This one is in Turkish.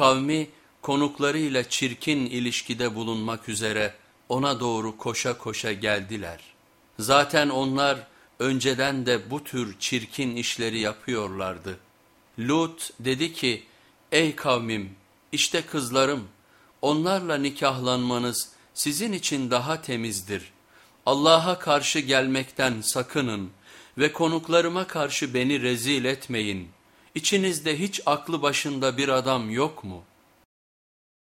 Kavmi konuklarıyla çirkin ilişkide bulunmak üzere ona doğru koşa koşa geldiler. Zaten onlar önceden de bu tür çirkin işleri yapıyorlardı. Lut dedi ki ey kavmim işte kızlarım onlarla nikahlanmanız sizin için daha temizdir. Allah'a karşı gelmekten sakının ve konuklarıma karşı beni rezil etmeyin. İçinizde hiç aklı başında bir adam yok mu?''